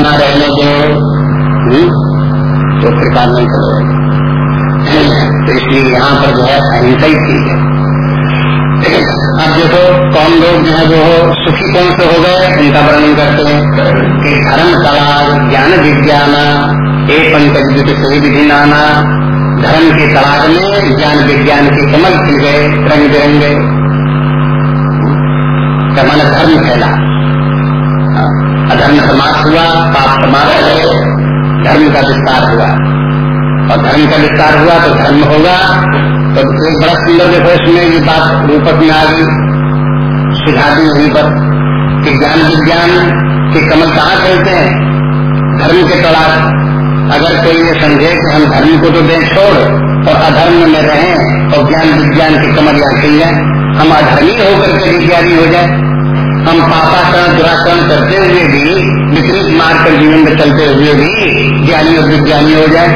बना रहने दो? तो प्रकार नहीं करेगा तो इसलिए यहाँ पर जो है अहिंसा ही चीज़ है। अब देखो, कौन लोग जो है वो सुखी कौन से हो गए? उनका वर्णन करते हैं। कि धर्म, कला, ज्ञान, विज्ञान एक पंकज सही विधि नाना, धर्म के तलाश में ज्ञान, विज्ञान के कमल खिल गए, रंग बिरंगे। कमल धर्म फैला? अधर्म समाप्त हुआ, पाप समाप्त हुए धर्म का विस्तार हुआ। और धर्म का विस्तार हुआ तो धर्म होगा तो एक बड़ा सुंदर देखो इसमें ये बात रूपक में आ गई। सिखा दी वहीं पर कि ज्ञान विज्ञान के कमल कहाँ खेलते हैं? धर्म के तलाश। अगर कोई ये समझे कि हम धर्म को तो दें छोड़, और अधर्म में रहें, और ज्ञान विज्ञान के कमल यहाँ खिल जाए, हम अधर्मी होकर के विज्ञानी हो जाए। हम पापाकरण दुराकरण करते हुए भी, विपरीत मार्ग कर जीवन में चलते हुए भी ज्ञानी और विज्ञानी हो जाए।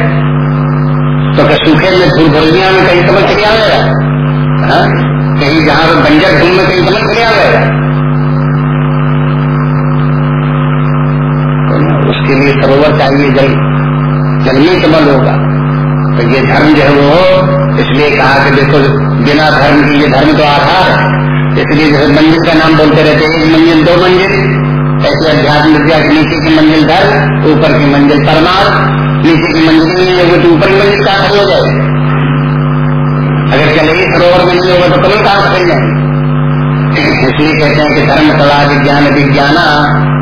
तो क्या सूखे में फूल भरलिया में कहीं समझ चली आवेगा हाँ? कहीं जहाँ पर बंजर भूमि में कहीं समझ चली आवेगा तो उसके लिए सरोवर चाहिए, जल जल में कमल होगा। तो ये धर्म जो है वो, इसलिए कहा कि देखो, बिना धर्म की ये धर्म तो आधार है। इसलिए जैसे मंजिल का नाम बोलते रहते हैं एक मंजिल दो मंजिल ऐसे अध्यात्म विद्या के नीचे की मंजिल धर्म ऊपर की मंजिल परमार्थ नीचे की मंजिल नहीं है वो तो ऊपर मंजिल खड़ी हो जाए अगर चलेगी सरोवर में नहीं होगा तो कभी कहाँ खड़ी जाए इसलिए कहते हैं कि धर्म, कला, विज्ञान, विज्ञाना,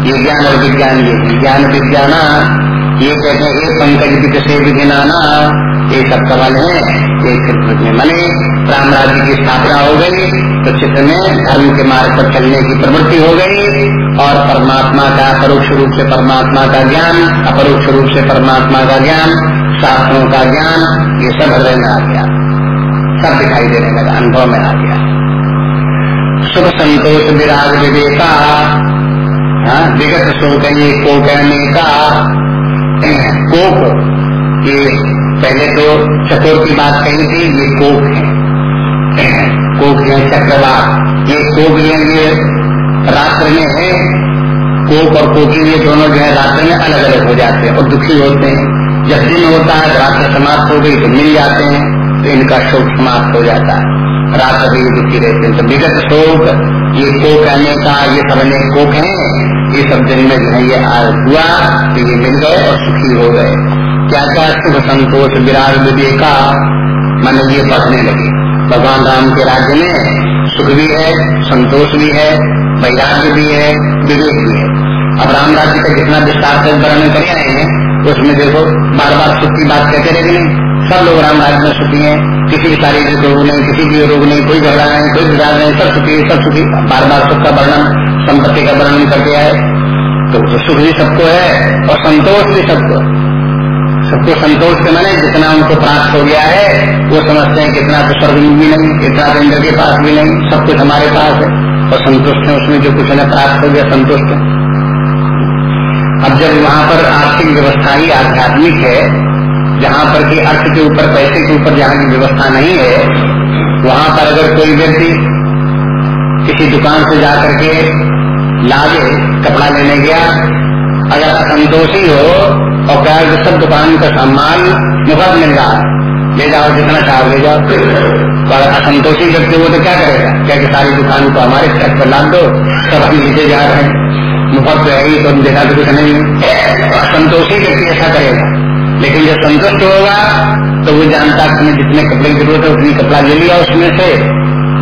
ये ज्ञान और विज्ञान, ये विज्ञान, विज्ञाना, ये कहते हैं पंकज विद से विघ्नाना ये सब सवाल है। एक चित्र में मने। राम राज्य की स्थापना हो गई तो चित्र में धर्म के मार्ग पर चलने की प्रवृत्ति हो गई और परमात्मा का परोक्ष रूप से परमात्मा का ज्ञान अपरोक्ष रूप से परमात्मा का ज्ञान शास्त्रों का ज्ञान ये सब हृदय में आ गया। सब दिखाई देने लगा अनुभव में आ गया। सुख संतोष विराग विवेका हाँ, विगत शोक को कहने का। कोप ये पहले तो चकोर की बात कही थी ये कोप है। कोप है चक्रवात। ये कोप ये, ये रात्र में है कोप और कोकी ये दोनों जो है रात्र में अलग अलग हो जाते हैं और दुखी होते हैं। जब दिन होता है रात्र समाप्त हो गई तो मिल जाते हैं तो इनका शोक समाप्त हो जाता है। रात भी दुखी रहते हैं। तो विगत शोक ये कोक कहने का ये सब अनेक कोक है ये सब दिन में जो है ये हुआ तो ये मिल गए और सुखी हो गए। क्या क्या सुख संतोष, विराग, विवेका मन ये बढ़ने लगे। भगवान राम के राज्य में सुख भी है, संतोष भी है, वैराग्य भी है, विवेक भी है। अब राम राज्य का जितना विस्तार से वर्णन कर आए हैं, उसमें देखो बार बार सुख की बात कहते रहे सब लोग राम राज्य में सुखी हैं। किसी की शारीरिक रोग नहीं, किसी की रोग नहीं, कोई झगड़ा नहीं, कोई विचार नहीं, सब सुखी सब सुखी। बार बार सुख का वर्णन, संपत्ति का वर्णन करके आए। तो सुख भी सबको है और संतोष भी सबको सबको संतोष के मैंने जितना उनको प्राप्त हो गया है, वो समझते हैं कितना तो स्वर्ग भी नहीं इतना तो इंद्र के पास भी नहीं, सब कुछ हमारे पास है। और संतुष्ट है उसमें जो कुछ है प्राप्त हो गया, संतुष्ट है। अब जब वहाँ पर आर्थिक व्यवस्था ही आध्यात्मिक है, जहाँ पर कि अर्थ के ऊपर, पैसे के ऊपर जहाँ की व्यवस्था नहीं है, वहाँ पर अगर कोई व्यक्ति किसी दुकान से जाकर के लागे, कपड़ा लेने गया, अगर असंतोषी हो और क्या सब दुकान का सामान मुफ़्त मिल रहा है। ले जाओ, जितना चाहो ले जाओ। अगर असंतोषी व्यक्ति हो तो क्या करेगा? क्या कि सारी दुकान को हमारे ट्रक पर लाद दो, सब हम नीचे जा रहे हैं। मुफ़्त रहेगी तो देखा तो कुछ नहीं असंतोषी व्यक्ति ऐसा करेगा। लेकिन जब संतुष्ट होगा तो वो जानता है तुम्हें जितने कपड़े की ज़रूरत है, उतनी कपड़ा ले लिया उसमें से।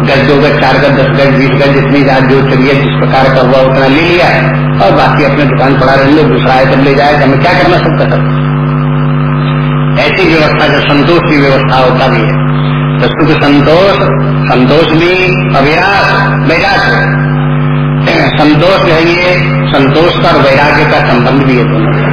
गज दो गज, चार गज, दस गज, बीस गज, जितनी जात जो चाहिए जिस प्रकार का हुआ, उतना ले लिया। और बाकी अपने दुकान पड़ा रह लो दूसरा आइटम ले जाए हमें क्या करना सब कर ऐसी व्यवस्था जो संतोष की व्यवस्था होता भी है। तो सुख संतोष संतोष भी अभ्यास वैराग्य संतोष है ये, संतोष का और वैराग्य का संबंध भी है दोनों का।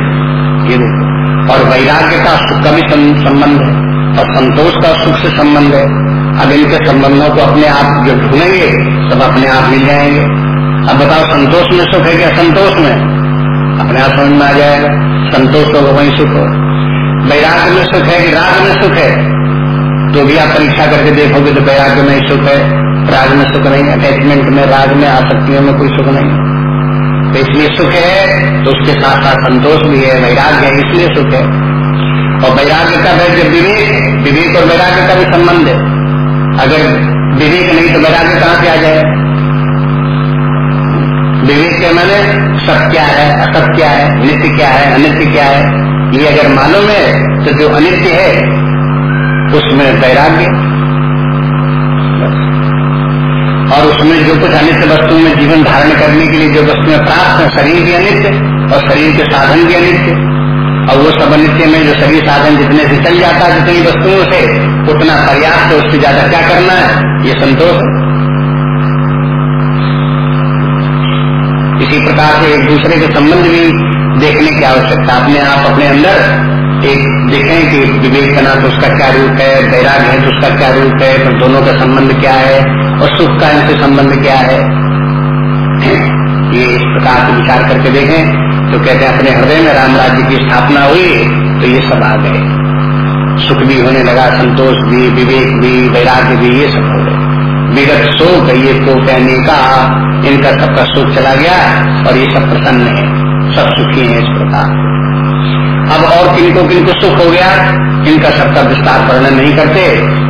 ये देखो। और वैराग्य का सुख का भी संबंध है। और संतोष का सुख से संबंध है। अब इनके संबंधों को अपने आप जो ढूंढेंगे सब अपने आप मिल जाएँगे। अब बताओ, संतोष में सुख है कि असंतोष में। अपने आप समझ में आ जाएगा। संतोष तो वही सुख हो वैराग्य में सुख है कि राग में सुख है? तो भी आप परीक्षा करके देखोगे तो वैराग्य में ही सुख है। राग में सुख नहीं अटैचमेंट में, राग में, आसक्तियों में कोई सुख नहीं तो इसलिए सुख है तो उसके साथ साथ संतोष भी है, वैराग्य है, इसलिए सुख है। और वैराग्य का है जब विवेक विवेक और वैराग्य का भी संबंध है। अगर विवेक नहीं तो वैराग्य कहाँ से आ जाए? विवेक के मैंने सत्य क्या है असत्य क्या है नित्य क्या है, अनित्य क्या है, ये अगर मालूम है तो जो अनित्य है, उसमें वैराग्य। और उसमें जो कुछ अनित्य वस्तुओं में जीवन धारण करने के लिए जो वस्तुएँ प्राप्त है, शरीर भी अनित्य और शरीर के साधन भी अनित्य। और वो सब अनित्य में जो शरीर साधन जितने से चल जाता है, जितनी वस्तुओं से, उतना पर्याप्त उससे ज़्यादा क्या करना है, ये संतोष है। इसी प्रकार से एक दूसरे के संबंध भी देखने की आवश्यकता अपने आप, अपने अंदर एक देखें कि विवेक का नाम तो उसका क्या रूप है, वैराग्य है तो उसका क्या रूप है तो दोनों का संबंध क्या है और सुख का इनसे संबंध क्या है। ये इस प्रकार से विचार करके देखें तो कहते हैं, अपने हृदय में राम राज्य की स्थापना हुई तो ये सब आ गए। सुख भी होने लगा, संतोष भी, विवेक भी, वैराग्य भी, ये सब हो गए। विगत शोक ये को कहने का इनका सबका सुख चला गया और ये सब प्रसन्न है, सब सुखी है इस प्रकार। अब और किनको किनको सुख हो गया इनका सबका विस्तार वर्णन नहीं करते,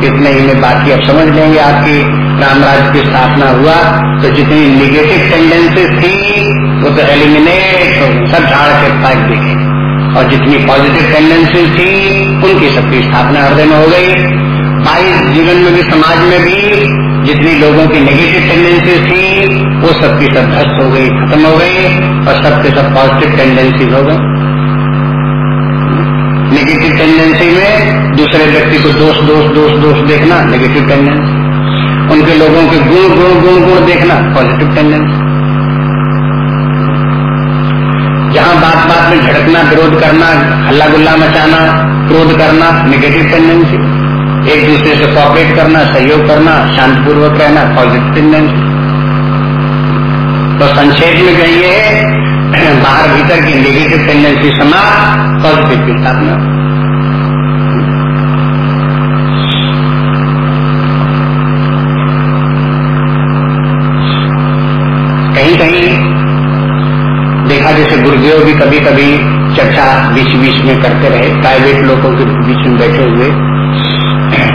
इतने ही में बाकी अब समझ लेंगे आपकी राम राज्य की स्थापना हुआ तो जितनी निगेटिव टेंडेंसी थी, वो तो एलिमिनेट सब झाड़ के फेंक देंगे और जितनी पॉजिटिव टेंडेंसी थी, उनकी सबकी स्थापना हृदय में हो गई। भाई जीवन में भी, समाज में भी जितनी लोगों की नेगेटिव टेंडेंसी थी, वो सबकी सब ध्वस्त हो गई, खत्म हो गई, और सबके सब पॉजिटिव टेंडेंसी हो गई नेगेटिव टेंडेंसी में दूसरे व्यक्ति को दोष दोष दोष दोष देखना नेगेटिव टेंडेंसी उनके लोगों के गुण गुण गुण गुण देखना पॉजिटिव टेंडेंसी जहाँ बात बात में झड़कना, विरोध करना हल्ला गुल्ला मचाना, क्रोध करना नेगेटिव टेंडेंसी एक दूसरे से कॉपरेट करना, सहयोग करना, शांतिपूर्वक रहना पॉजिटिव टेंडेंसी तो संक्षेप में कहिए, बाहर भीतर की नेगेटिव टेंडेंसी समाप्त पॉजिटिव की स्थापना। कहीं कहीं देखा, जैसे गुरुदेव भी कभी कभी चर्चा बीच बीच में करते रहे प्राइवेट लोगों के बीच में बैठे हुए।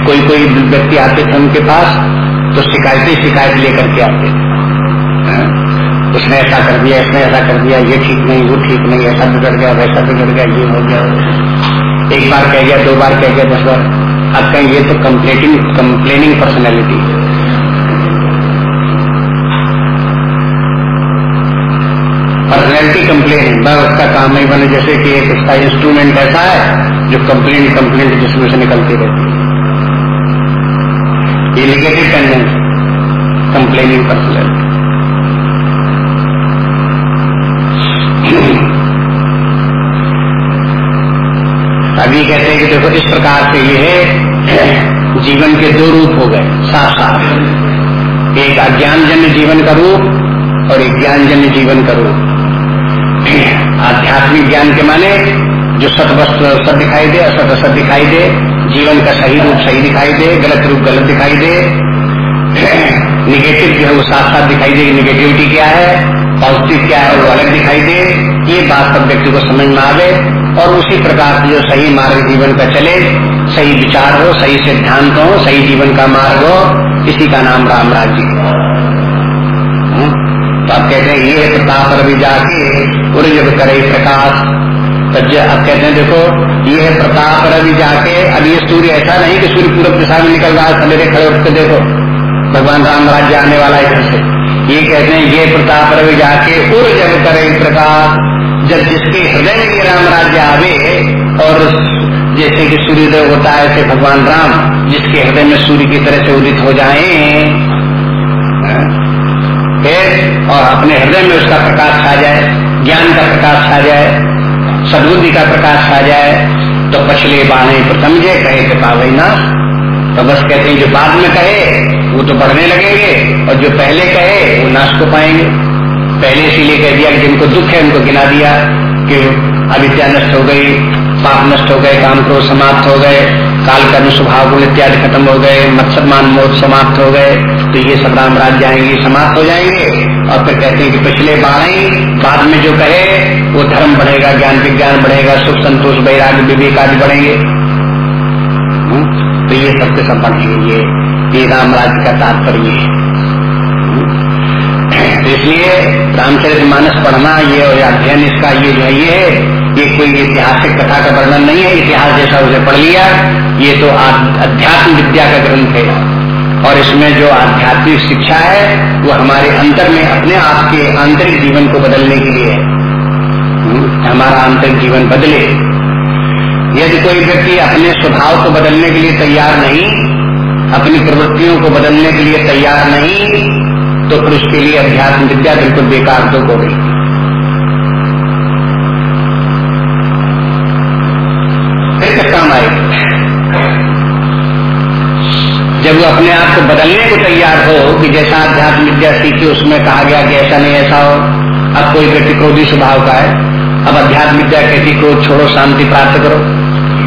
कोई कोई व्यक्ति आते थे उनके पास तो शिकायतें शिकायत लेकर के आते थे उसने ऐसा कर दिया, इसने ऐसा कर दिया, ये ठीक नहीं, वो ठीक नहीं, ऐसा बिगड़ गया, वैसा बिगड़ गया, ये हो गया। एक बार कह गया दो बार कह गया दस बार। अब कहीं, ये तो कंप्लेटिंग कंप्लेनिंग पर्सनैलिटी है। पर्सनैलिटी कंप्लेन बस उसका काम नहीं बने, जैसे कि एक उसका इंस्ट्रूमेंट ऐसा है, जो कंप्लेन कंप्लेन जिसमें से निकलती रहती है। ये टेंडेंसी कंप्लेनिंग पर्सनैलिटी अभी कहते हैं कि देखो, इस प्रकार से ये है, जीवन के दो रूप हो गए साफ़ साफ़ एक अज्ञान जन्य जीवन का रूप और एक ज्ञानजन्य जीवन का रूप। आध्यात्मिक ज्ञान के माने जो सत वस्तु सत दिखाई दे, असत असत दिखाई दे जीवन का सही रूप सही दिखाई दे, गलत रूप गलत दिखाई दे। निगेटिव जो है वो साथ साथ दिखाई दे निगेटिविटी क्या है पॉजिटिव क्या है वो अलग दिखाई दे। ये बात सब व्यक्ति को समझ में आवे और उसी प्रकार से जो सही मार्ग जीवन का चले, सही विचार हो, सही सिद्धांत हो, सही जीवन का मार्ग हो, इसी का नाम राम राज्य हम्म? तो आप कहते हैं, ये प्रताप रवि जाके पूरे जब करे प्रकाश तो अब कहते हैं, देखो, ये है प्रताप रवि जाके अब ये सूर्य ऐसा नहीं कि सूर्य पूर्व दिशा में निकल रहा है सवेरे खड़े उठ के देखो, भगवान राम राज्य आने वाला है इधर से। ये कहते हैं, ये प्रताप रवि जाके उर जब करे प्रकाश जब जिसके हृदय में ये राम राज्य आवे, और जैसे कि सूर्योदय होता है ऐसे भगवान राम जिसके हृदय में सूर्य की तरह से उदित हो जाए और अपने हृदय में उसका प्रकाश छा जाए, ज्ञान का प्रकाश छा जाए सदबुद्धि का प्रकाश आ जाए तो पछले बाणे प्रथम जे कहे तो पावे ना। तो बस कहते हैं, जो बाद में कहे, वो तो बढ़ने लगेंगे, और जो पहले कहे, वो नाश को पाएँगे। पहले इसीलिए कह दिया कि जिनको दुख है, उनको गिना दिया कि अविद्या नष्ट हो गई, पाप नष्ट हो गए, काम क्रोध समाप्त हो गए, काल कर्म स्वभाव गुण इत्यादि खत्म हो गए मत्समान मोद समाप्त हो गए तो ये सब राम राज जाएँगे समाप्त हो जाएँगे। और फिर कहते हैं कि पिछले बाणें बाद में जो कहे, वो धर्म बढ़ेगा, ज्ञान विज्ञान बढ़ेगा, सुख संतोष, वैराग्य, विवेक आदि बढ़ेंगे। हम्म? तो ये सबके सब बढ़ेंगे ये ये राम राज्य का तात्पर्य है। तो इसलिए रामचरित मानस पढ़ना, ये और अध्ययन इसका ये जो है, ये ये कोई ऐतिहासिक कथा का वर्णन नहीं है। इतिहास जैसा उसे पढ़ लिया, ये तो अध्यात्म विद्या का ग्रंथ है। और इसमें जो आध्यात्मिक शिक्षा है, वो हमारे अंतर में अपने आप के आंतरिक जीवन को बदलने के लिए है। हमारा आंतरिक जीवन बदले। यदि कोई व्यक्ति अपने स्वभाव को बदलने के लिए तैयार नहीं, अपनी प्रवृत्तियों को बदलने के लिए तैयार नहीं तो फिर उसके लिए अध्यात्म विद्या बिल्कुल बेकार तो हो गई। अपने आप को बदलने को तैयार हो कि जैसा अध्यात्म विद्या सीखी उसमें कहा गया कि ऐसा नहीं, ऐसा हो। अब कोई व्यक्ति क्रोधी स्वभाव का है। अब अध्यात्म विद्या कहती क्रोध छोड़ो, शांति प्राप्त करो।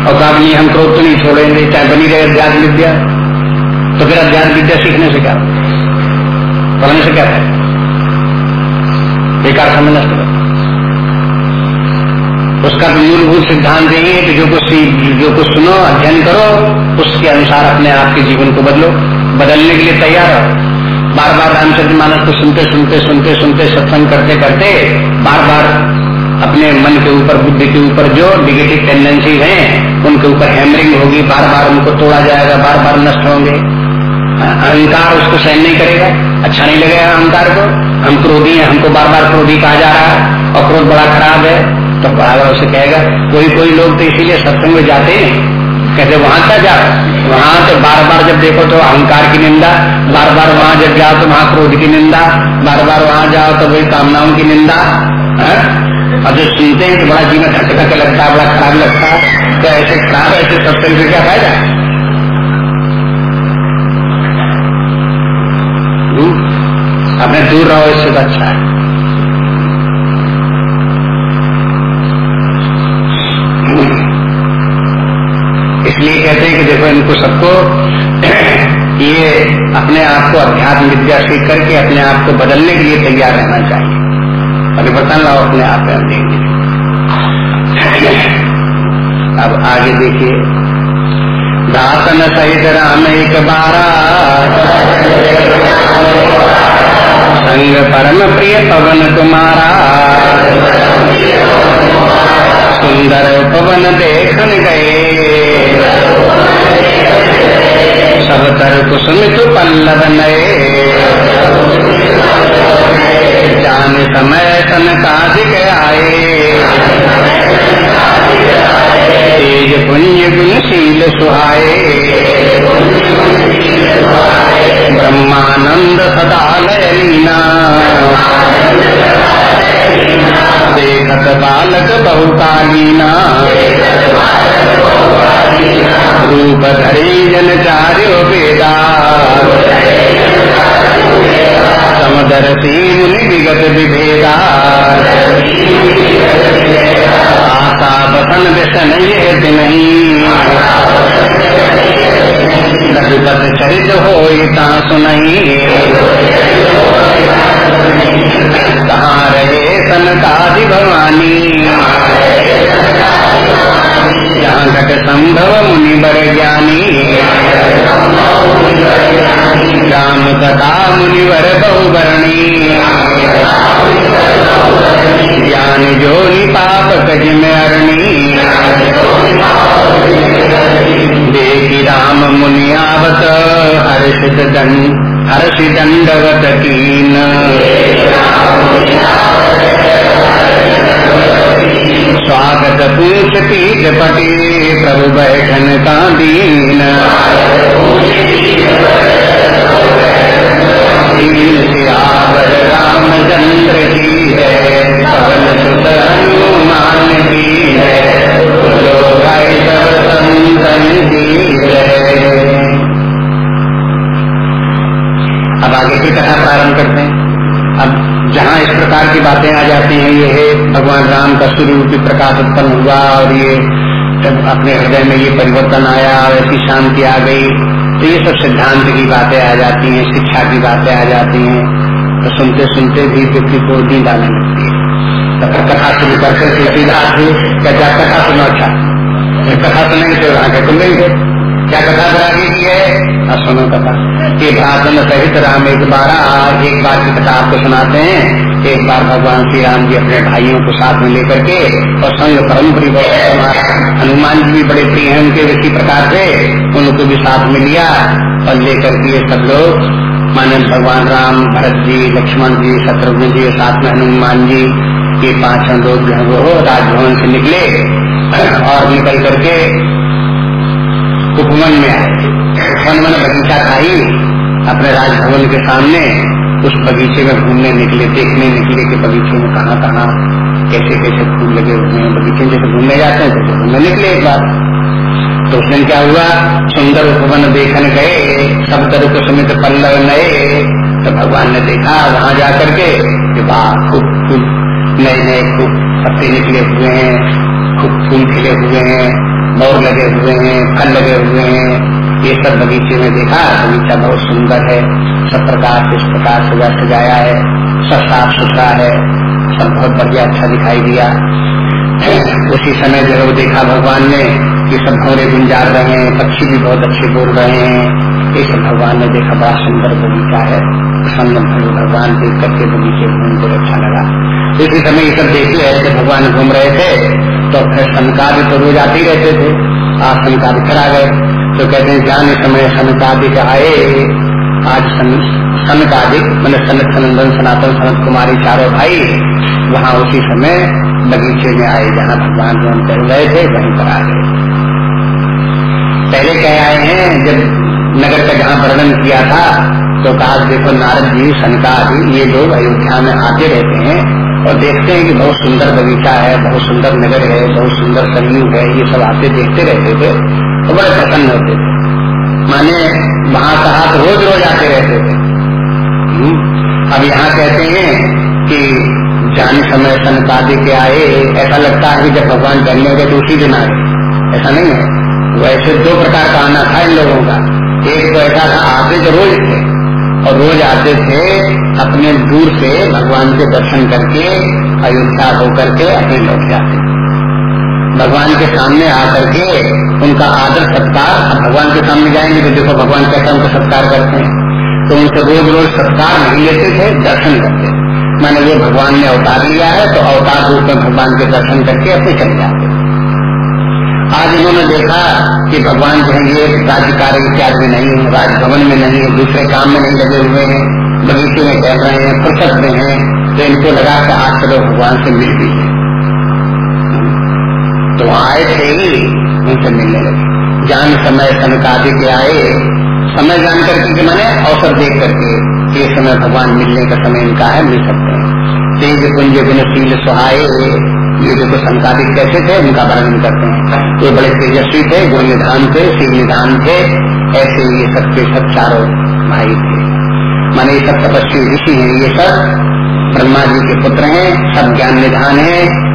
और कहा नहीं, हम क्रोध तो नहीं छोड़ेंगे, चाहे बनी रहे अध्यात्म विद्या तो फिर अध्यात्म विद्या सीखने से क्या? पढ़ने से क्या है बेकार समय नष्ट उसका भी मूलभूत सिद्धांत यही है कि जो कुछ जो कुछ सुनो, अध्ययन करो, उसके अनुसार अपने आप के जीवन को बदलो। बदलने के लिए तैयार हो बार बार रामचंद्र मानस को सुनते सुनते सुनते सुनते, सत्संग करते करते बार बार अपने मन के ऊपर, बुद्धि के ऊपर जो निगेटिव टेंडेंसी हैं, उनके ऊपर हैमरिंग होगी। बार बार उनको तोड़ा जाएगा बार बार नष्ट होंगे। अहंकार उसको सहन नहीं करेगा। अच्छा नहीं लगेगा अहंकार को। हम क्रोधी हैं, हमको बार बार क्रोधी कहा जा रहा है। और क्रोध बड़ा खराब है। तो बराबर उसे कहेगा, कोई कोई लोग तो इसीलिए सत्संग में जाते हैं। कहते, वहाँ क्या जाओ वहाँ तो बार बार जब देखो तो अहंकार की निंदा बार बार वहाँ जब जाओ तो वहाँ क्रोध की निंदा बार बार वहाँ जाओ तो वही कामनाओं की निंदा। है? और जो सुनते हैं तो बड़ा जीवन खट खट लगता है, बड़ा खराब लगता है तो ऐसे खराब, ऐसे सत्संग से क्या फ़ायदा? अपने दूर रहो, इससे तो अच्छा है। इसलिए कहते हैं कि देखो इनको सबको ये अपने आप को अध्यात्म विद्या सीख करके अपने आप को बदलने के लिए तैयार रहना चाहिए। परिवर्तन लाओ अपने आप में देंगे अब आगे देखिए। दासन सहित राम एक बारा। संग परम प्रिय पवन तुम्हारा सुंदर पवन देखन गए। सब तर कुसुमित पल्लव नए। जान समय सन कादिक आए। तेज पुण्य गुणशील सुहाए। ब्रह्मानंद सदा लीना देखत बालक बहुकालीना। रूप धरे जन चार्यो वेदा। समदर्शी विगत विभेदा। आशा बसन व्यसन ये नहीं रघुपत चरित हो सुनही। कहाँ रहे सनकादि भवानी? जहाँ घट संभव मुनि बर ज्ञानी राम कथा मुनिवर बहुवर्णी ज्ञान जो पाप कज में अरणी देखी राम मुनि आवत हर्षित दंड हर्षि दंडवत कीन। स्वागत पूछ पीठ पटी प्रभु बैठन का दीन सियावर रामचंद्र की है पवन सुत हनुमान की है अब आगे की कथा प्रारंभ करते हैं अब जहाँ इस प्रकार की बातें आ जाती हैं, ये है भगवान राम का सूर्य रूपी प्रकाश उत्पन्न हुआ और ये अपने हृदय में ये परिवर्तन आया और ऐसी शांति आ गई तो ये सब सिद्धांत की बातें आ जाती हैं, शिक्षा की बातें आ जाती हैं तो सुनते सुनते भी व्यक्ति को नींद आने लगती है। तो कथा शुरू करते जी क्या कथा सुनो अच्छा कथा सुनेंगे तो वहाँ के सुनेंगे क्या कथा बरागी की है? और कथा। कि भाषण सहित राम एक बार एक बार की कथा आपको सुनाते हैं। एक बार भगवान श्री राम जी अपने भाइयों को साथ में लेकर के और संग परम हनुमान जी भी बड़े प्रिय हैं, उनके इसी प्रकार से, उनको भी साथ में लिया और लेकर के सब लोग माने भगवान राम, भरत जी, लक्ष्मण जी, शत्रुघ्न जी साथ में हनुमान जी ये पाँचों लोग जो है वो राजभवन से निकले और निकल करके उपवन में आए उपवन मैंने बगीचा था ही। अपने राजभवन के सामने उस बगीचे में घूमने निकले, देखने निकले कि बगीचे में कहाँ कहाँ, कैसे कैसे फूल लगे हुए हैं। बगीचे में जैसे घूमने जाते हैं तो घूमने निकले एक बार। तो उस दिन क्या हुआ? सुंदर उपवन देखने गए सब तरह के समित पल्लव नए। तो भगवान ने देखा, वहाँ जाकर के कि वाह, खूब खूब नए नए खूब पत्ते निकले हुए हैं, खूब फूल खिले हुए हैं। मोर लगे हुए हैं फल लगे हुए हैं। ये सब बगीचे में देखा, बगीचा बहुत सुंदर है। सब प्रकार से इस प्रकार सजा सजाया है। सब साफ़ सुथरा है। सब बहुत बढ़िया अच्छा दिखाई दिया। उसी समय जो देखा भगवान ने कि सब भोरे गुंजार रहे हैं, पक्षी भी बहुत अच्छे बोल रहे हैं। ये भगवान ने देखा बड़ा सुंदर बगीचा है। प्रसन्न भगवान देख करके बगीचे घूमते अच्छा लगा। इसी समय ये सब देखते ऐसे भगवान घूम रहे थे तो फिर सनकादि तो रोज आते रहते थे। आज सनकादि फिर आ गए। तो कहते हैं, जाने समय सनकादिक आए आज सन सनकादिक मैंने सनत सनंदन सनातन सनत कुमारी चारों भाई, वहाँ उसी समय बगीचे में आए, जहाँ भगवान जो हम गए थे, वहीं पर आ गए। पहले कह आए हैं, जब नगर का जहाँ वर्णन किया था तो कहा, देखो नारद जी सनकादि ये लोग अयोध्या में आते रहते हैं और देखते हैं कि बहुत सुंदर बगीचा है, बहुत सुंदर नगर है, बहुत सुंदर सरयू है, ये सब आते देखते रहते थे तो बड़े प्रसन्न होते थे। माने वहाँ कहा तो रोज रोज आते रहते थे। हम्म। अब यहाँ कहते हैं कि जाने समय सनकादि के आए, ऐसा लगता है कि जब भगवान जन्मे गए तो उसी दिन आए। ऐसा नहीं है। वैसे दो प्रकार का आना था इन लोगों का। एक तो ऐसा आते जो रोज। थे और रोज आते थे अपने दूर से भगवान के दर्शन करके, अयोध्या होकर के अपने लौट जाते भगवान के सामने आकर के उनका आदर, सत्कार भगवान के सामने जाएँगे तो देखो भगवान कैसा उनका सत्कार करते हैं। तो उनसे रोज रोज सत्कार नहीं लेते थे, दर्शन करते मैंने वो भगवान ने अवतार लिया है तो अवतार रूप में भगवान के दर्शन करके अपने चले जाते आज इन्होंने देखा कि भगवान जो है राज्य कार्य इत्यादि में नहीं है, राजभवन में नहीं है, दूसरे काम में नहीं लगे हुए हैं बगीचे में कह रहे हैं फुर्सत में है तो इनको लगा कि आज चलो भगवान से मिल भी है तो आए थे ही, उनसे मिलने लगे। जान समय सनकादि के आए। समय जान करके मैंने अवसर देख करके ये समय भगवान मिलने का समय इनका है, मिल सकते हैं। तेज कुंज गुणशील सुहाये ये देखो संकादिक कैसे थे, उनका वर्णन करते हैं। ये बड़े तेजस्वी थे गुण निधान थे शिव निधान थे, ऐसे ये सब के सब चारों भाई थे। माने ये सब तपस्वी ऋषि हैं, ये सब ब्रह्मा जी के पुत्र हैं, सब ज्ञान निधान है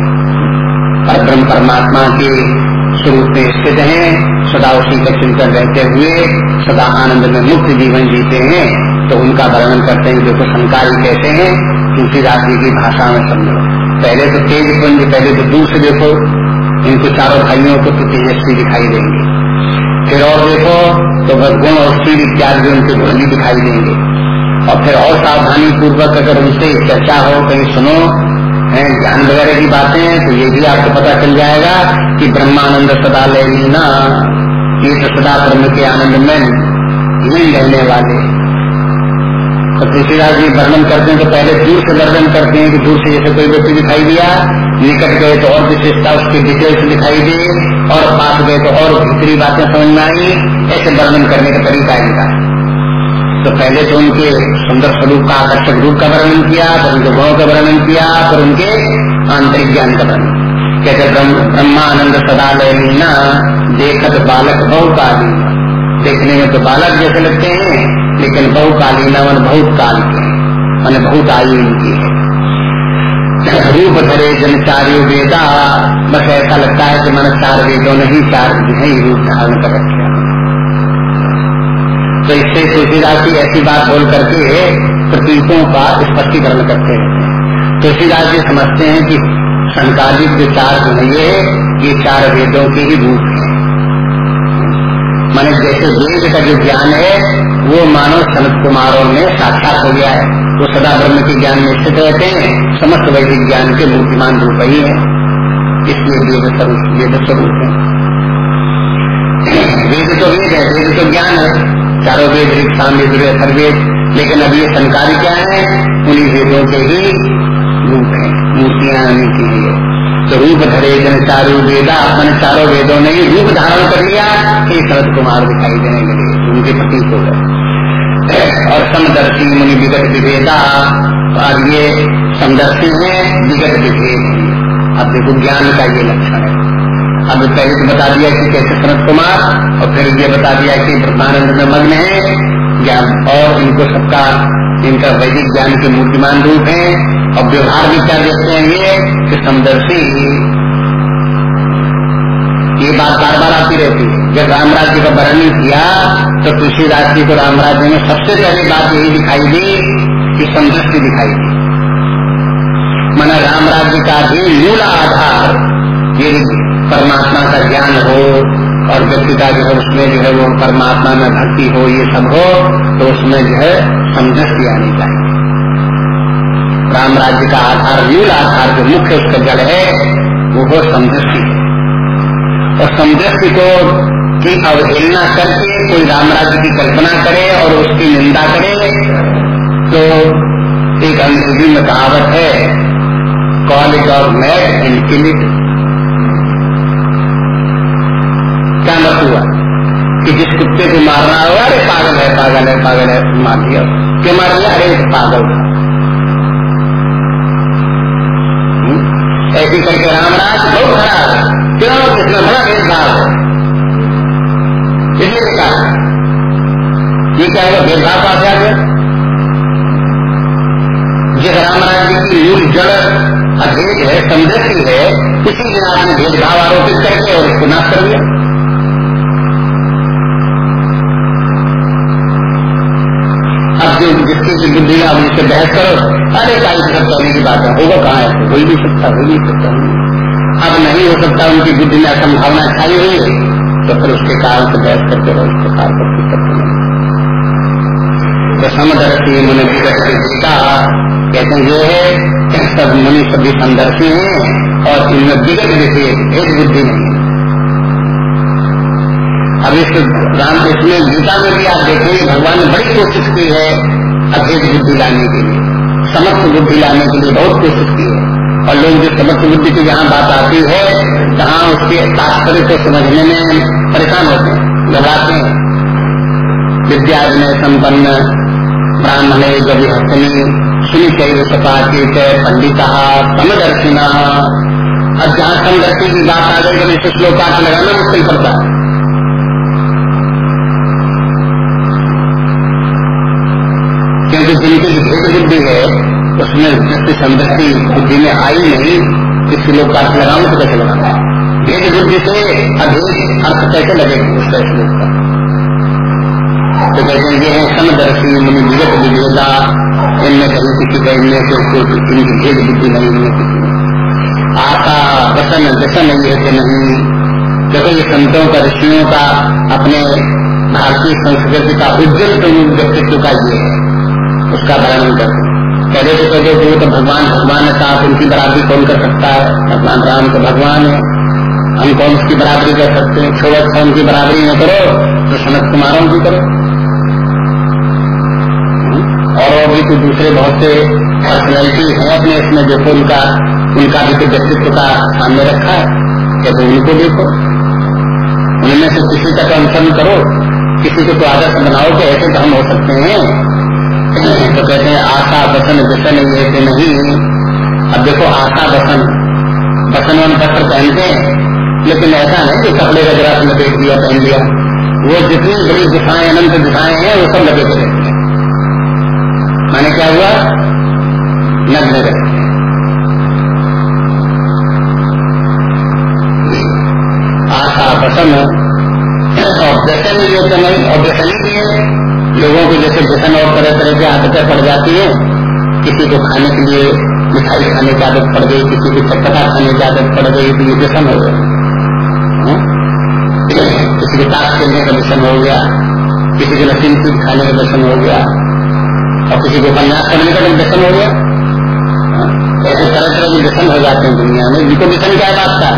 पर ब्रह्म परमात्मा के स्वरूप में स्थित हैं, सदा उसी का चिंतन रहते हुए, सदा आनंद में मुक्त जीवन जीते हैं। तो उनका वर्णन करते हैं, देखो संकारी कैसे हैं, तुलसीदास जी की भाषा में समझो। पहले तो तेज पुंज पहले तो दूर से देखो, इनको चारों भाइयों को तो तेजस्वी दिखाई देंगे। फिर और देखो तो बस गुण और स्त्री इत्यादि उनके ध्वनि दिखाई देंगे। और फिर और सावधानी पूर्वक अगर उनसे चर्चा हो, कहीं सुनो, है, ज्ञान वगैरह की बातें तो ये भी आपको पता चल जाएगा कि ब्रह्मानंद सदा लेना ये तो सदा ब्रह्म के आनंद में नहीं रहने वाले। तो तुलसीदास जी वर्णन करते हैं तो पहले दूर से वर्णन करते हैं कि दूर से जैसे कोई व्यक्ति दिखाई दिया, निकट गए तो और विशेषता उसकी डिटेल्स दिखाई दी और पास गए तो और भीतरी बातें समझ में आई। ऐसे वर्णन करने का तरीका इनका। तो पहले तो उनके सुंदर स्वरूप का आकर्षक रूप का वर्णन किया, फिर उनके गुणों का वर्णन किया, फिर उनके आंतरिक ज्ञान का वर्णन कहते ब्रह्मानंद सदा लेना देखत बालक बहुकाली देखने में तो बालक जैसे लगते हैं लेकिन बहुकालीन मन बहुत काल के मैंने बहुत आयु इनकी है। रूप धरे जन चार्य वेदा, बस ऐसा लगता है कि मैंने चार वेदों ने ही चार है रूप धारण कर रखे तो इससे तुलसीदास की ऐसी बात बोल करके प्रतीकों का स्पष्टीकरण करते हैं। तुलसीदास जी समझते हैं कि संकालिक जो चार गुण ये ये चार वेदों के ही रूप है। मैंने जैसे वेद का जो ज्ञान है वो मानव सनत कुमारों में साक्षात हो गया है। वो सदा ब्रह्म के ज्ञान में स्थित रहते हैं। समस्त वैदिक ज्ञान के मूर्तिमान रूप ही है। इसलिए वेद स्वरूप वेद स्वरूप है। वेद तो वेद है, वेद तो ज्ञान है। चारों वेद ऋख साम वेद। अथर्वेद लेकिन अब ये संकारी क्या है? उन्हीं वेदों के ही रूप है, मूर्तियाँ के लिए। तो रूप धरे जन चारू वेदा अपने चारों वेदों ने ही रूप धारण कर लिया। कि शरद कुमार दिखाई देने लगे, उनके प्रतीक हो गए। और समदर्शी मुनि विगत विभेदा। अब ये समदर्शी है, विगत विभेद अब देखो ज्ञान का ये लक्षण है। अब पहले तो बता दिया कि कैसे शरद कुमार, और फिर ये बता दिया कि ब्रह्मानंद में मग्न है। ज्ञान, और इनको सबका, इनका वैदिक ज्ञान के मूर्तिमान रूप है। और व्यवहार भी क्या देखते हैं ये, कि समदर्शी, ये बात बार बार आती रहती है। जब राम राज्य का वर्णन किया तो तुलसीदास जी को राम राज्य में सबसे पहली बात यही दिखाई दी कि समदृष्टि दिखाई दी। मना राम राज्य का भी मूल आधार ये परमात्मा का ज्ञान हो और व्यक्ति का जो है, उसमें जो है वो परमात्मा में भक्ति हो, ये सब हो तो उसमें जो है समझस्ती आनी चाहिए। राम राज्य का आधार, मूल आधार जो मुख्य उसका जड़ है, वो हो समझस्ती और समझस्ती को की अवहेलना करके कोई राम राज्य की कल्पना करे और उसकी निंदा करे तो एक अंग्रेज़ी में कहावत है कॉल इट और मैड एंड क्या मत हुआ? कि जिस कुत्ते को मारना हो अरे पागल है पागल है पागल है, मार दिया। क्यों मार दिया? अरे पागल हम्म? ऐसी करके रामराज बहुत खराब है। क्यों? कितना बड़ा भेदभाव है। कहा ये क्या है भेदभाव पास आ गया जिस रामराज की मूल जड़ अभेद है समृद्धि है उसी दिन आपने भेदभाव आरोपित करके और उसको नाश कर दिया। अब जो जिसकी की बुद्धि आप जिससे बहस करो, अरे काई सब करने की बात है, होगा कहाँ है हो ही नहीं सकता, हो नहीं सकता। अब नहीं हो सकता, उनकी बुद्धि में असंभावना छाई हुई है। तो फिर उसके कारण से बहस करते रहो उसके कारण करते तो समदर्शी मुनि विगत कहते हैं, ये है सब मुनि सभी समदर्शी हैं और इनमें विगत विषय एक बुद्धि नहीं है। अब इस राम इसमें गीता में भी आप देखेंगे, भगवान ने बड़ी कोशिश की है अभेद बुद्धि लाने के लिए समस्त बुद्धि लाने के लिए बहुत कोशिश की है। और लोग जो समस्त बुद्धि की जहाँ बात आती है, जहाँ उसके तात्पर्य को समझने में परेशान होते हैं, घबराते हैं। विद्या में संपन्न, ब्राह्मण जब हस्तनी सुनी चाहिए सपाटी पंडिता, समदर्शिना। अब जहाँ समदर्शी की बात आ गई तो इसे श्लोकार्थ लगाना मुश्किल पड़ता है। क्योंकि जिनकी भेद बुद्धि है उसमें दृष्टि समृद्धि बुद्धि में आई नहीं, किसी लोग का लगाऊ तो कैसे लगाना भेद बुद्धि से अधिक अर्थ कैसे लगेगा उसका श्लोक का? तो कहते हैं, ये है समदर्शी मुनि विगत विवेदा इनमें कभी किसी का, इनमें से इनकी भेद बुद्धि नहीं, इनमें किसी आशा वसन व्यसन ये कि नहीं। देखो, ये संतों का, ऋषियों का, अपने भारतीय संस्कृति का उज्जवल व्यक्तित्व का ये है। उसका वर्णन करते पहले तो कहते थे तो भगवान भगवान है साथ उनकी बराबरी कौन कर सकता है? भगवान राम तो भगवान है। हम कौन उसकी बराबरी कर सकते हैं? छोड़ अच्छा उनकी बराबरी न करो तो सनत कुमारों की करो। और भी कुछ दूसरे बहुत से पर्सनैलिटी है अपने इसमें देखो उनका उनका भी तो व्यक्तित्व का सामने रखा है। कहते उनको देखो। उनमें से किसी का तो अनुसरण करो। किसी को तो आदर्श बनाओ कि ऐसे तो हम हो सकते हैं। तो कहते हैं, आशा, बसन व्यसन ये कि नहीं। अब देखो, आशा, बसन बसन वन वस्त्र पहनते हैं, लेकिन ऐसा नहीं कि कपड़े का जरा लपेट दिया पहन लिया। वो जितनी बड़ी दिशाएँ, अनंत दिशाएँ हैं, वो सब लपेटे रहते हैं। माने क्या हुआ? नग्न रहते आशा, बसन, और व्यसन ये तो नहीं और व्यसनी भी है लोगों को जैसे व्यसन और तरह तरह की आदतें पड़ जाती है। किसी को खाने के लिए मिठाई खाने की आदत पड़ गई, किसी को चटपटा खाने की आदत पड़ गई तो ये व्यसन हो गया। हाँ? किसी के ताश खेलने का व्यसन हो गया, किसी के नशीन चीज़ खाने का व्यसन हो गया, और किसी को उपन्यास करने का व्यसन हो गया। हाँ? ऐसे तरह तरह के व्यसन हो जाते हैं दुनिया में। जिनको व्यसन क्या बात का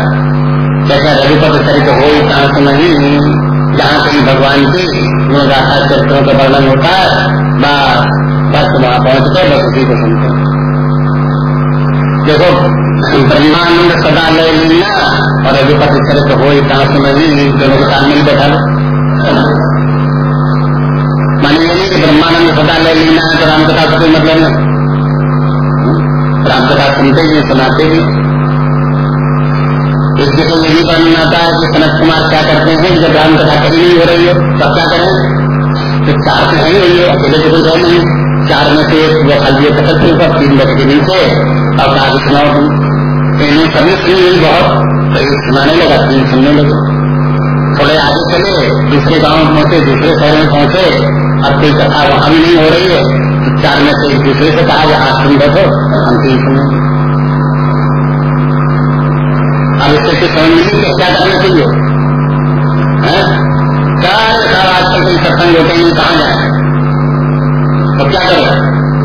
जैसा रघुपत चरित हो कहा नहीं, जहाँ कहीं भगवान की गाथा चरित्रों का वर्णन होता है बस वहाँ पहुँच गए बस उसी को सुनते देखो ब्रह्मानंद सदा ले लीला और रघुपति चरित्र हो कहा दोनों के साथ मिल बैठा मानी ये ब्रह्मानंद सदा ले लीना है तो रामकथा का कोई मतलब नहीं रामकथा सुनते भी सुनाते भी इसके तो यही वर्णन आता है कि सनत कुमार क्या करते हैं जब राम कथा कहीं नहीं हो रही है तब क्या करें तो चार से नहीं है अकेले तो कोई नहीं चार में से एक खाली कथक के ऊपर तीन बजे के नीचे। और कहा सुनाओ तुम। इन्हें सभी सुनी हुई बहुत तो सुनाने लगा तीन सुनने लगे। थोड़े आगे चले, दूसरे गाँव पहुँचे, दूसरे शहर में पहुँचे। अब कोई कथा वहाँ भी नहीं हो रही है। तो चार में से एक दूसरे से कहा आज सुन बैठो हम तीन सुनेंगे अब इससे समझ मिली क्या करना चाहिए। सारे सत्संग होते हैं कहाँ जाए। तो क्या करो?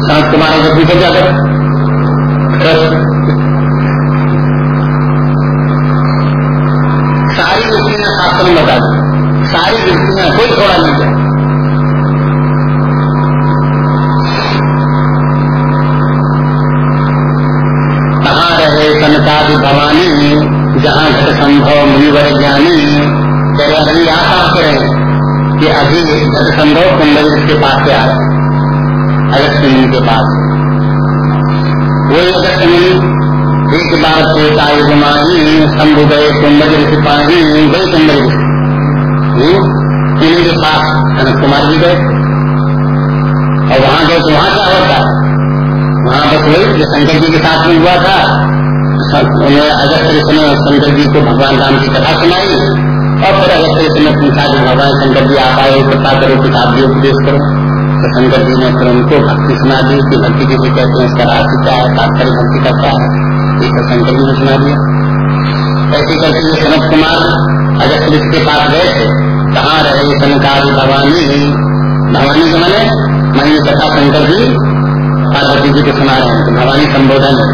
संत कुमार क्या करो? सारी वृत्तियाँ शास्त्र में बता दी। सारी वृत्तियाँ कोई थोड़ा नहीं कहाँ रहे भवानी? जहाँ घट संभव मुनिवर ज्ञानी? अभी आप आप रहे कि अभी संभव कुंडल के पास से आ रहे अगस्त मुनि के पास। वही अगस्त मुनि एक बार पोता युगमानी शंभु गए कुंडल सिपाही गए कुंडल इन्हीं के पास कनक कुमार जी गए। और वहाँ गए तो वहाँ क्या होता वहाँ बस वही जो शंकर जी के साथ में हुआ था। उन्हें अगस्त ऋषि ने शंकर जी को भगवान राम की कथा सुनाई। और फिर अगस्त ऋषि ने पूछा कि भगवान शंकर जी, आप आए, कृपा करो, किताब भी उपदेश करो। तो शंकर जी ने फिर उनको भक्ति सुना दी, कि भक्ति किसे कहते हैं, इसका राशि क्या है? तात्पर्य भक्ति का क्या है? ये तो शंकर जी ने सुना दिया। ऐसे करके ये सनत कुमार अगस्त ऋषि के पास गए थे, कहाँ रहे सनकार भवानी भवानी के मैंने मैंने कथा शंकर जी, पार्वती जी को सुना रहे हैं। तो भवानी संबोधन है।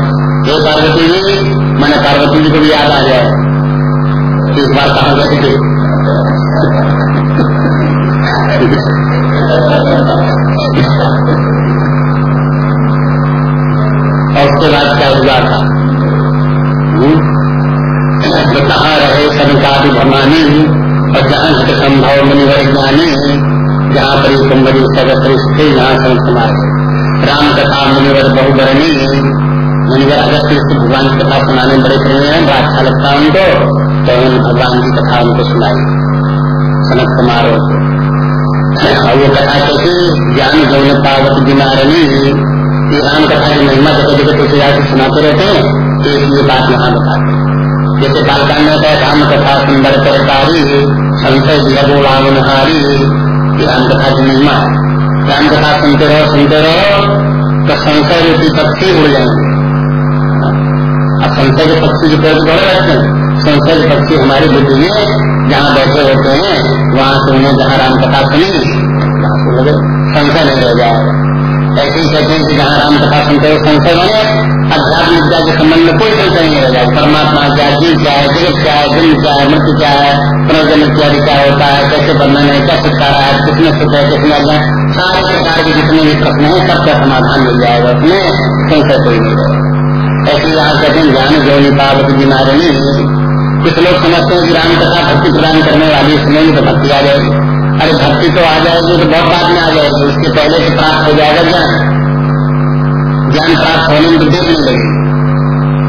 हे पार्वती जी, मैंने पार्वती जी को भी याद आ जाए। इस बार कहा थे? और उसके बाद क्या हुआ था? तो कहाँ रहे? संकादि भमानी और जहाँ घट संभव मुनिवर ज्ञानी जहाँ पर कुंभरी सगत थे जहाँ संत राम कथा मुनिवर बहुबरणी मुनिवर अगस्त से भगवान की कथा सुनाने बड़े प्रेम हैं। बड़ा अच्छा लगता है उनको। तो उन्होंने भगवान की कथा उनको सुनाई। सनत कुमार और वो कथा कैसे ज्ञान गौन पावत बिनारणी। की राम कथा की महिमा जगह जगह तुझे जाकर सुनाते रहते हैं। तो ये बात यहाँ बताते जैसे बालकांड में कहता राम कथा सुंदर करतारी संशय वो रावणहारी ये राम कथा की महिमा राम कथा सुनते रहो सुनते रहो तो संशय रूपी पक्षी उड़ जाएँगे। अब संशय के पक्षी के पेड़ बड़े रहते हैं। संशय के पक्षी हमारी बुद्धि में जहाँ बैठे होते हैं, वहाँ से उन्हें जहाँ राम कथा सुनी संशय नहीं रह जाएगा ऐसे ही कहते हैं कि जहाँ राम कथा सुनते हो संशय बने, अध्यात्म विद्या के संबंध में कोई संशय नहीं रह जाए। परमात्मा क्या जीव क्या है, जगत क्या है जन्म क्या है, मृत्यु क्या है पुनर्जन्म इत्यादि क्या होता है, कैसे बंधन है, क्या छुटकारा है, किसमें सुख है, किसमें अज्ञान सारे प्रकार के जितने भी प्रश्न है, सबका समाधान मिल जाएगा। उसमें संशय कोई नहीं रहेगा ऐसे यहाँ कहते हैं, ज्ञान जो निपावत बीमारी कुछ लोग समझते हैं कि राम कथा भक्ति प्रदान करने वाली सुनेंगे तो भक्ति आ जाएगी। अरे भक्ति तो आ जाएगी तो बहुत बाद में आ जाएगी। उसके पहले से प्राप्त हो जाएगा ज्ञान। ज्ञान प्राप्त होने में तो देर नहीं लगेगी।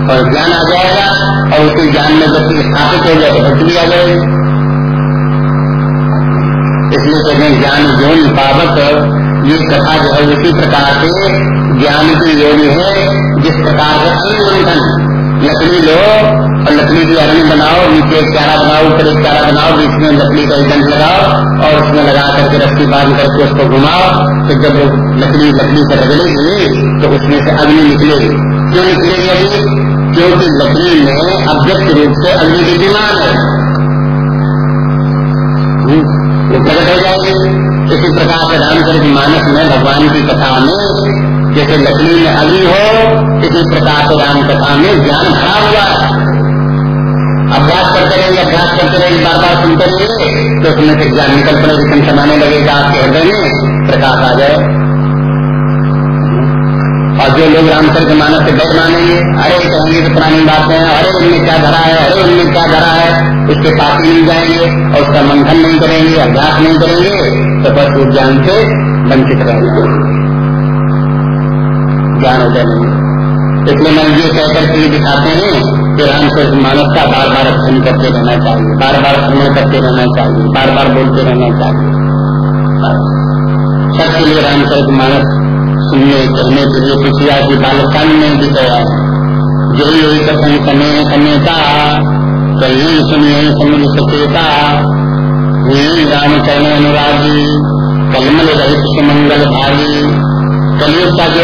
और ज्ञान आ जाएगा, और उसी ज्ञान में व्यक्ति स्थापित हो जाए तो भक्ति भी आ जाएगी। इसलिए कहते हैं, ज्ञान जो निपावत ये कथा जो है उसी प्रकार से ज्ञान की योनि है, जिस प्रकार से अनुमंथन लकड़ी लो और लकड़ी की अरणी बनाओ नीचे एक चारा बनाओ ऊपर एक चारा बनाओ बीच में लकड़ी का एक लगाओ और उसमें लगा करके रस्सी बाँध करके उसको घुमाओ। तो जब लकड़ी लकड़ी से रगड़ेगी तो उसमें से अग्नि निकलेगी। क्यों निकलेगी अग्नि क्योंकि लकड़ी में अव्यक्त रूप से अग्नि विद्यमान है। हम्म, वो प्रकट हो जाएगी। इसी प्रकार से रामचरित मानस में भगवान की कथा में जैसे लकड़ी में अग्नि हो इसी प्रकार से राम कथा में ज्ञान भरा हुआ है। अभ्यास करते रहेंगे अभ्यास करते रहेंगे बार बार सुनते रहेंगे तो उसमें से ज्ञान निकल पड़े समाने लगेगा आपके हृदय में, प्रकाश आ जाए। और जो लोग रामचर के मानस से डर मानेंगे, अरे कहेंगे तो पुरानी बातें हैं, अरे उनमें क्या धरा है, अरे उनमें क्या धरा है, उसके पास मिल जाएँगे, और उसका मंथन नहीं करेंगे, अभ्यास नहीं करेंगे तो बस वो ज्ञान से वंचित रहेंगे। ज्ञान हो। जाए इसलिए मैं ये कहकर के दिखाते हैं कि राम से मानव का बार बार अध्ययन करते रहना चाहिए बार बार श्रवण करते रहना चाहिए बार बार बोलते रहना चाहिए। सबके लिए रामचरित मानस सुनने करने के लिए पिछला की बालकान में भी गया जो योगी कथन समय समेता कहीं सुनिए, समझ सचेता रामचरण अनुरागी, कलमल रहित सुमंगल भागी। कलयुग का जो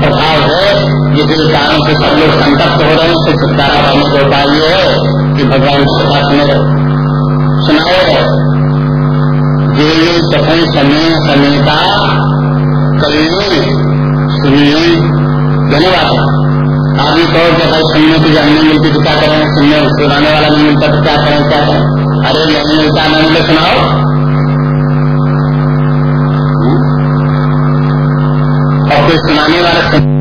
प्रभाव है। जिसके कारण से सब लोग संतप्त हो रहे हैं। उससे छुटकारा पाने का उपाय ये है कि भगवान सभा सुने सुनाओ देवी कथन समय समेता कलिए सुनिए, धन्यवाद। आदमी कहो कि अगर सुनने की जानने मिलती तो क्या करें सुनने, सुनाने वाला नहीं मिलता तो क्या करें क्या करें अरे, नहीं मिलता नहीं मिलता सुनाओ और कोई सुनाने वाला